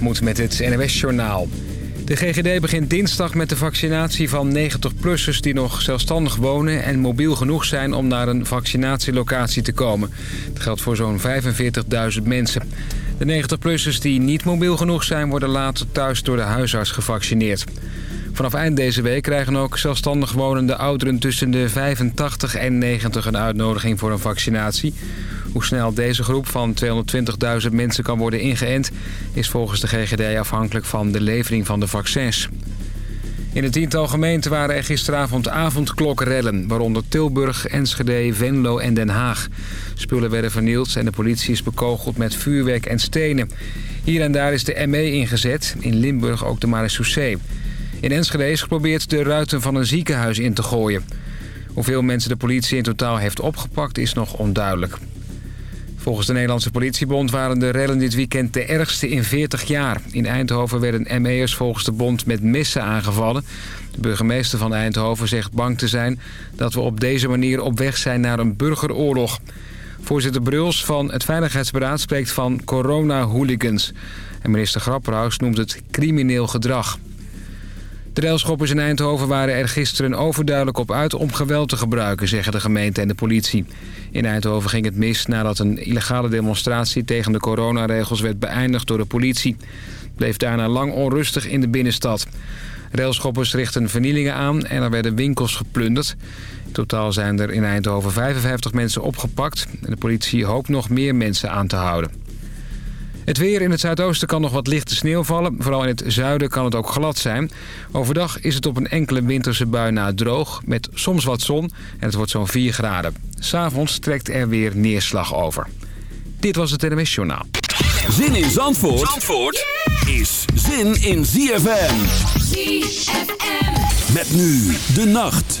moet met het NWS Journaal. De GGD begint dinsdag met de vaccinatie van 90-plussers die nog zelfstandig wonen... en mobiel genoeg zijn om naar een vaccinatielocatie te komen. Dat geldt voor zo'n 45.000 mensen. De 90-plussers die niet mobiel genoeg zijn... worden later thuis door de huisarts gevaccineerd. Vanaf eind deze week krijgen ook zelfstandig wonende ouderen tussen de 85 en 90 een uitnodiging voor een vaccinatie. Hoe snel deze groep van 220.000 mensen kan worden ingeënt... is volgens de GGD afhankelijk van de levering van de vaccins. In een tiental gemeenten waren er gisteravond avondklokkenrellen... waaronder Tilburg, Enschede, Venlo en Den Haag. Spullen werden vernield en de politie is bekogeld met vuurwerk en stenen. Hier en daar is de ME ingezet, in Limburg ook de marechaussee. In Enschede is geprobeerd de ruiten van een ziekenhuis in te gooien. Hoeveel mensen de politie in totaal heeft opgepakt is nog onduidelijk. Volgens de Nederlandse politiebond waren de rellen dit weekend de ergste in 40 jaar. In Eindhoven werden ME'ers volgens de bond met messen aangevallen. De burgemeester van Eindhoven zegt bang te zijn dat we op deze manier op weg zijn naar een burgeroorlog. Voorzitter Bruls van het Veiligheidsberaad spreekt van corona-hooligans. En minister Grapperhaus noemt het crimineel gedrag. De railschoppers in Eindhoven waren er gisteren overduidelijk op uit om geweld te gebruiken, zeggen de gemeente en de politie. In Eindhoven ging het mis nadat een illegale demonstratie tegen de coronaregels werd beëindigd door de politie. Het bleef daarna lang onrustig in de binnenstad. Railschoppers richten vernielingen aan en er werden winkels geplunderd. In totaal zijn er in Eindhoven 55 mensen opgepakt de politie hoopt nog meer mensen aan te houden. Het weer in het zuidoosten kan nog wat lichte sneeuw vallen. Vooral in het zuiden kan het ook glad zijn. Overdag is het op een enkele winterse bui na droog... met soms wat zon en het wordt zo'n 4 graden. S'avonds trekt er weer neerslag over. Dit was het NMS Journaal. Zin in Zandvoort, Zandvoort is zin in ZFM. ZFM. Met nu de nacht.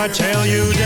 I tell you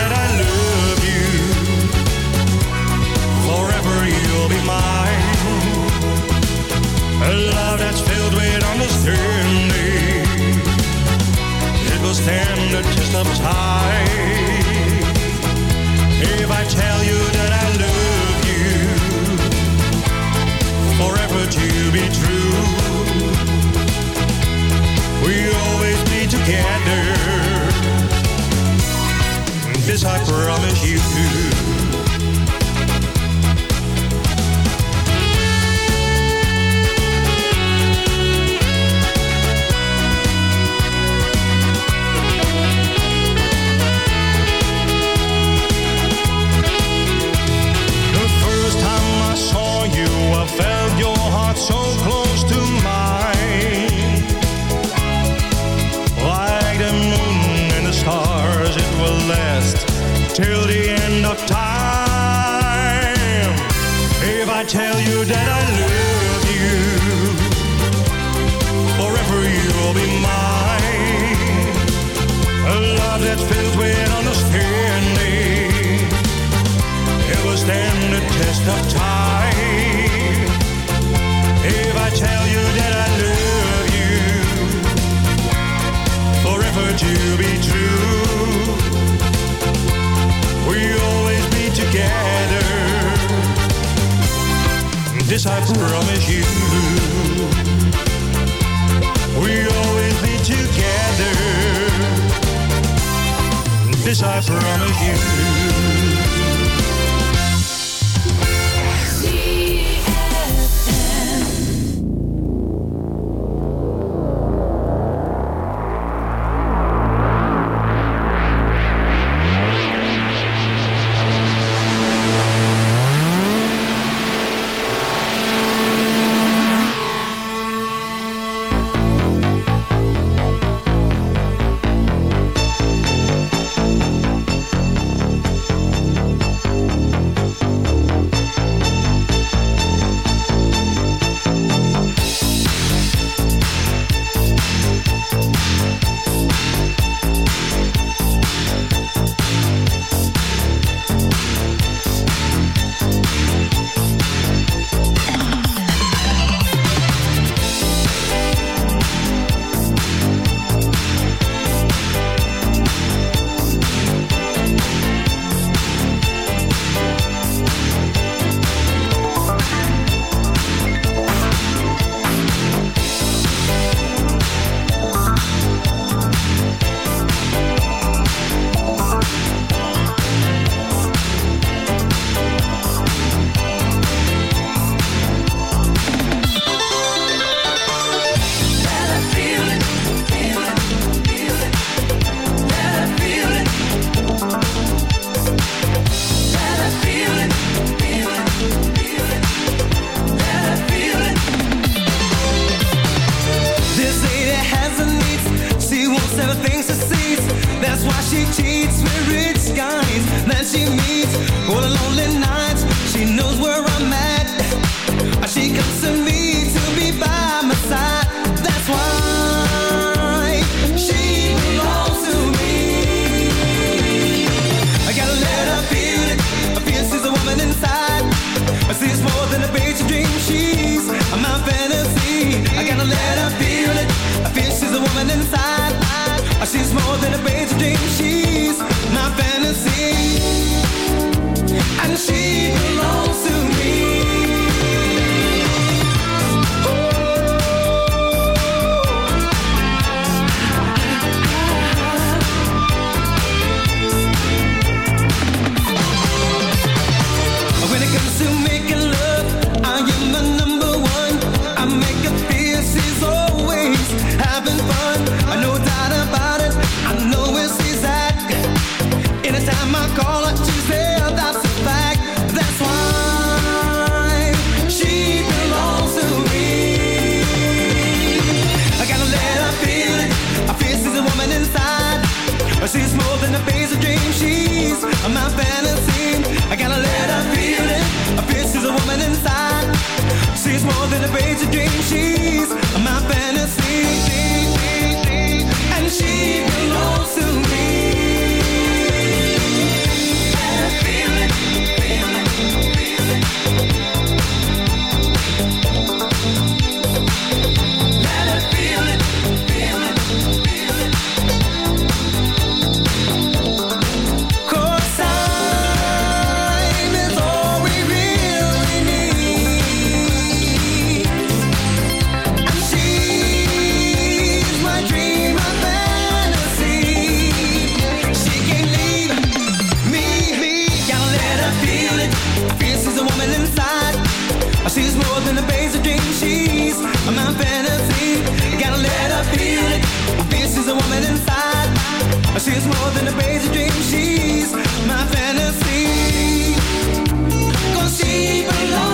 She's more than a basic dream. She's my fantasy. Gotta let her feel it. This is a woman inside. She's more than a basic dream. She's my fantasy. Cause she belongs.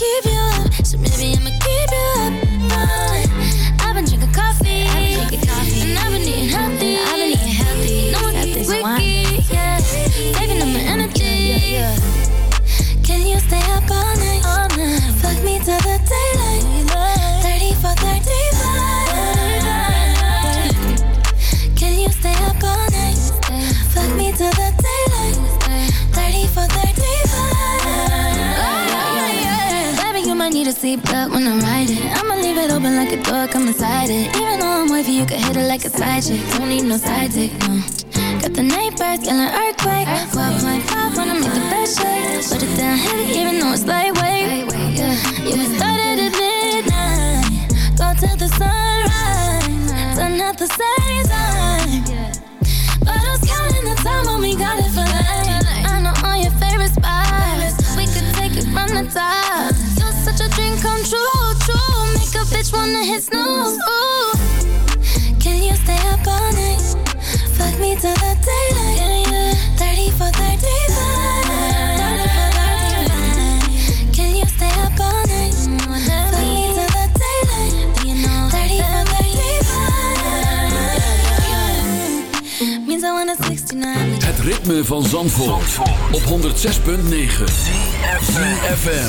Keep come inside it. Even though I'm wavy, you can hit it like a side chick. Don't need no side dick, no. Got the neighbors yelling earthquake. 12.5 wanna make the best shake. Put it down heavy, even though it's lightweight. Yeah, yeah. Started at midnight, go till the sunrise. Done at the same time. But I counting the time when we got it for life. I know all your favorite spots. We could take it from the top. You're such a dream come true. Bitch wanna hit snooze. Ooh. Can you stay up all night? Fuck me till the daylight. 30 for 35. Can you stay up all night? Fuck me till the daylight. 30 for 35. Means I want a 69. Het ritme van Zandvoort, op 106.9 FM.